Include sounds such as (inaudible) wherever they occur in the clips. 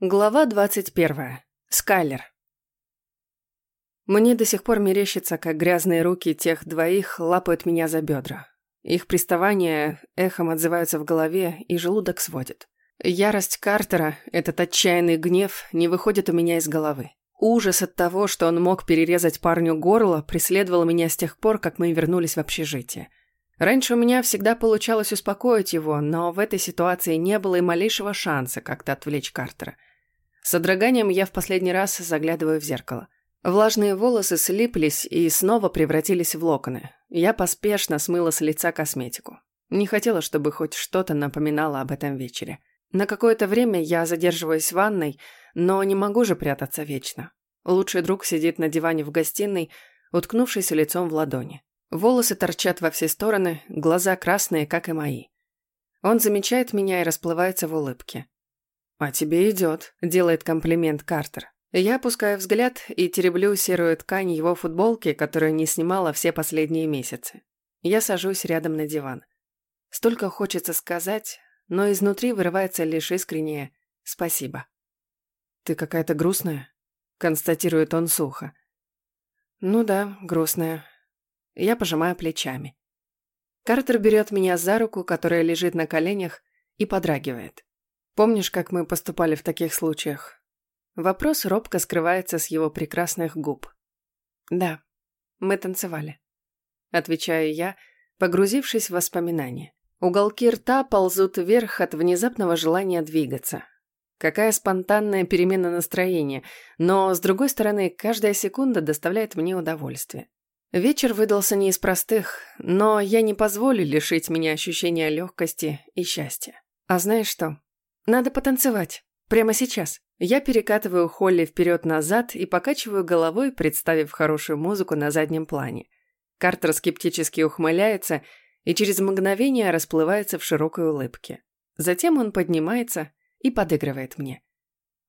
Глава 21. Скайлер. Мне до сих пор мерещится, как грязные руки тех двоих лапают меня за бедра. Их приставания эхом отзываются в голове, и желудок сводит. Ярость Картера, этот отчаянный гнев, не выходит у меня из головы. Ужас от того, что он мог перерезать парню горло, преследовал меня с тех пор, как мы вернулись в общежитие. Раньше у меня всегда получалось успокоить его, но в этой ситуации не было и малейшего шанса как-то отвлечь Картера – с содроганием я в последний раз заглядываю в зеркало. Влажные волосы слиплись и снова превратились в локоны. Я поспешно смыла с лица косметику. Не хотела, чтобы хоть что-то напоминало об этом вечере. На какое-то время я задерживаюсь в ванной, но не могу же прятаться вечно. Лучший друг сидит на диване в гостиной, уткнувшись лицом в ладони. Волосы торчат во все стороны, глаза красные, как и мои. Он замечает меня и расплывается в улыбке. «А тебе идет», – делает комплимент Картер. Я опускаю взгляд и тереблю серую ткань его футболки, которую не снимала все последние месяцы. Я сажусь рядом на диван. Столько хочется сказать, но изнутри вырывается лишь искреннее «спасибо». «Ты какая-то грустная?» – констатирует он сухо. «Ну да, грустная». Я пожимаю плечами. Картер берет меня за руку, которая лежит на коленях, и подрагивает. Помнишь, как мы поступали в таких случаях? Вопрос робко скрывается с его прекрасных губ. Да, мы танцевали. Отвечаю я, погрузившись в воспоминания. Уголки рта ползут вверх от внезапного желания двигаться. Какая спонтанная перемена настроения, но, с другой стороны, каждая секунда доставляет мне удовольствие. Вечер выдался не из простых, но я не позволю лишить меня ощущения легкости и счастья. А знаешь что? Надо потанцевать. Прямо сейчас. Я перекатываю Холли вперед-назад и покачиваю головой, представив хорошую музыку на заднем плане. Картер скептически ухмыляется и через мгновение расплывается в широкой улыбке. Затем он поднимается и подыгрывает мне.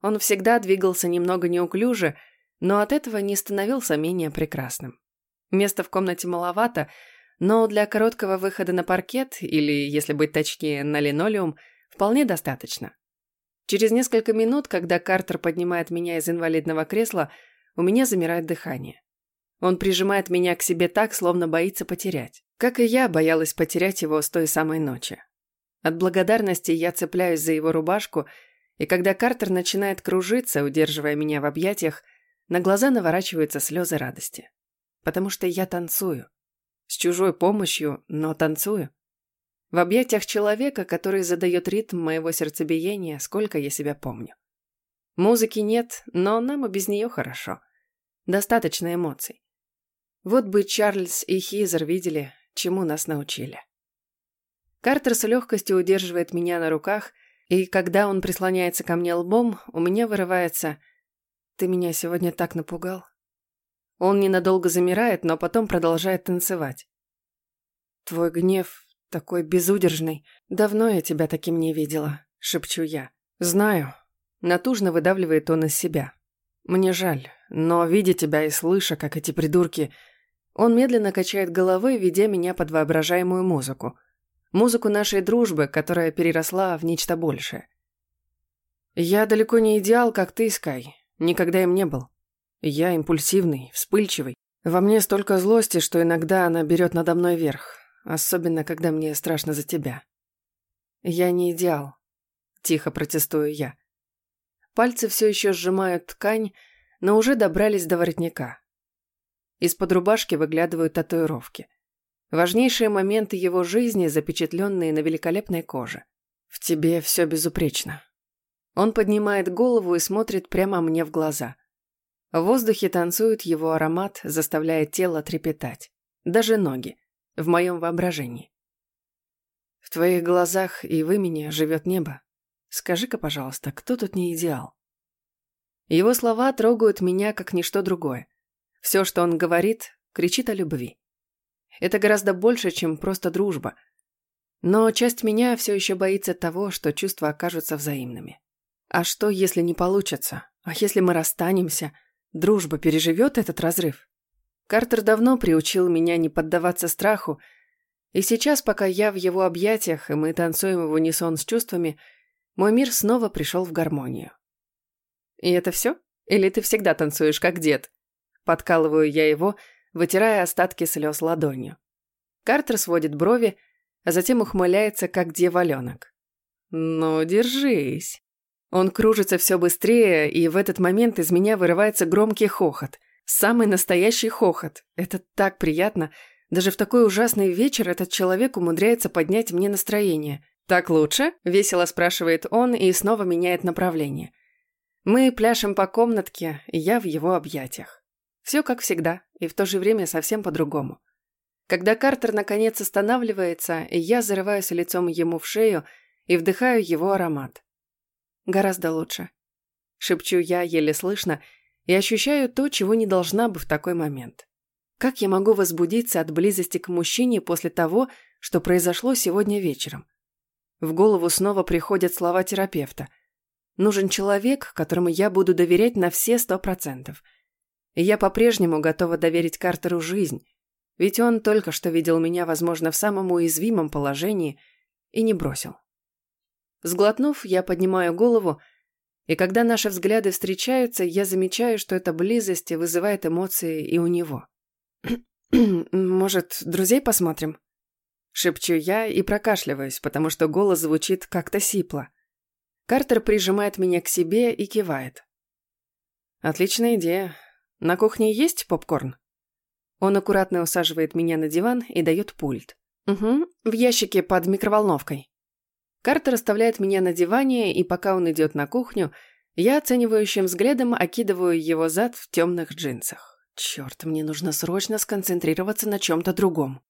Он всегда двигался немного неуклюже, но от этого не становился менее прекрасным. Места в комнате маловато, но для короткого выхода на паркет, или, если быть точнее, на линолеум – Вполне достаточно. Через несколько минут, когда Картер поднимает меня из инвалидного кресла, у меня замирает дыхание. Он прижимает меня к себе так, словно боится потерять. Как и я боялась потерять его с той самой ночи. От благодарности я цепляюсь за его рубашку, и когда Картер начинает кружиться, удерживая меня в объятиях, на глаза наворачиваются слезы радости. Потому что я танцую. С чужой помощью, но танцую. В объятиях человека, который задает ритм моего сердцебиения, сколько я себя помню. Музыки нет, но нам и без нее хорошо. Достаточно эмоций. Вот бы Чарльз и Хизер видели, чему нас научили. Картер с легкостью удерживает меня на руках, и когда он прислоняется ко мне лбом, у меня вырывается «Ты меня сегодня так напугал». Он ненадолго замирает, но потом продолжает танцевать. «Твой гнев такой безудержный. Давно я тебя таким не видела», — шепчу я. «Знаю». Натужно выдавливает он из себя. «Мне жаль, но видя тебя и слыша, как эти придурки...» Он медленно качает головой, ведя меня под воображаемую музыку. Музыку нашей дружбы, которая переросла в нечто большее. «Я далеко не идеал, как ты, Скай. Никогда им не был. Я импульсивный, вспыльчивый. Во мне столько злости, что иногда она берет надо мной верх. Особенно, когда мне страшно за тебя. Я не идеал. Тихо протестую я. Пальцы все еще сжимают ткань, но уже добрались до воротника. Из-под рубашки выглядывают татуировки. Важнейшие моменты его жизни, запечатленные на великолепной коже. В тебе все безупречно. Он поднимает голову и смотрит прямо мне в глаза. В воздухе танцует его аромат, заставляя тело трепетать. Даже ноги в моем воображении. В твоих глазах и в имени живет небо. Скажи-ка, пожалуйста, кто тут не идеал? Его слова трогают меня, как ничто другое. Все, что он говорит, кричит о любви. Это гораздо больше, чем просто дружба. Но часть меня все еще боится того, что чувства окажутся взаимными. А что, если не получится? А если мы расстанемся? Дружба переживет этот разрыв? Картер давно приучил меня не поддаваться страху, и сейчас, пока я в его объятиях, и мы танцуем в унисон с чувствами, мой мир снова пришел в гармонию. И это все? Или ты всегда танцуешь как дед? Подкалываю я его, вытирая остатки слез ладонью. Картер сводит брови, а затем ухмыляется, как дьяволенок. «Ну, держись». Он кружится все быстрее, и в этот момент из меня вырывается громкий хохот. Самый настоящий хохот. Это так приятно. Даже в такой ужасный вечер этот человек умудряется поднять мне настроение. «Так лучше?» – весело спрашивает он и снова меняет направление. Мы пляшем по комнатке, и я в его объятиях. Все как всегда, и в то же время совсем по-другому. Когда Картер наконец останавливается, я зарываюсь лицом ему в шею и вдыхаю его аромат. Гораздо лучше. Шепчу я еле слышно и ощущаю то, чего не должна бы в такой момент. Как я могу возбудиться от близости к мужчине после того, что произошло сегодня вечером? В голову снова приходят слова терапевта. Нужен человек, которому я буду доверять на все сто процентов. И я по-прежнему готова доверить Картеру жизнь, ведь он только что видел меня, возможно, в самом уязвимом положении и не бросил. Сглотнув, я поднимаю голову, и когда наши взгляды встречаются, я замечаю, что эта близость вызывает эмоции и у него. (clears throat) «Может, друзей посмотрим?» Шепчу я и прокашливаюсь, потому что голос звучит как-то сипло. Картер прижимает меня к себе и кивает. «Отличная идея. На кухне есть попкорн?» Он аккуратно усаживает меня на диван и дает пульт. «Угу, в ящике под микроволновкой». Картер оставляет меня на диване, и пока он идет на кухню, я оценивающим взглядом окидываю его зад в темных джинсах. Черт, мне нужно срочно сконцентрироваться на чем-то другом.